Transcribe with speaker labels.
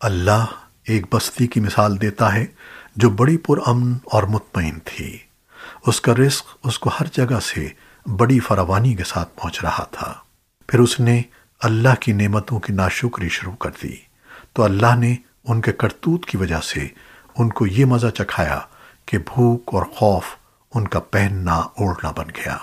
Speaker 1: اللہ ایک بستی کی مثال دیتا ہے جو بڑی پرامن اور مطمئن تھی۔ اس کا رزق اس کو ہر جگہ سے بڑی فراوانی کے ساتھ پہنچ رہا تھا۔ پھر اس نے اللہ کی نعمتوں کی ناشکری شروع کر دی۔ تو اللہ نے ان کے کرتوت کی وجہ سے ان کو یہ مزہ چکھایا کہ بھوک اور خوف ان کا پہننا اوڑھنا بن گیا۔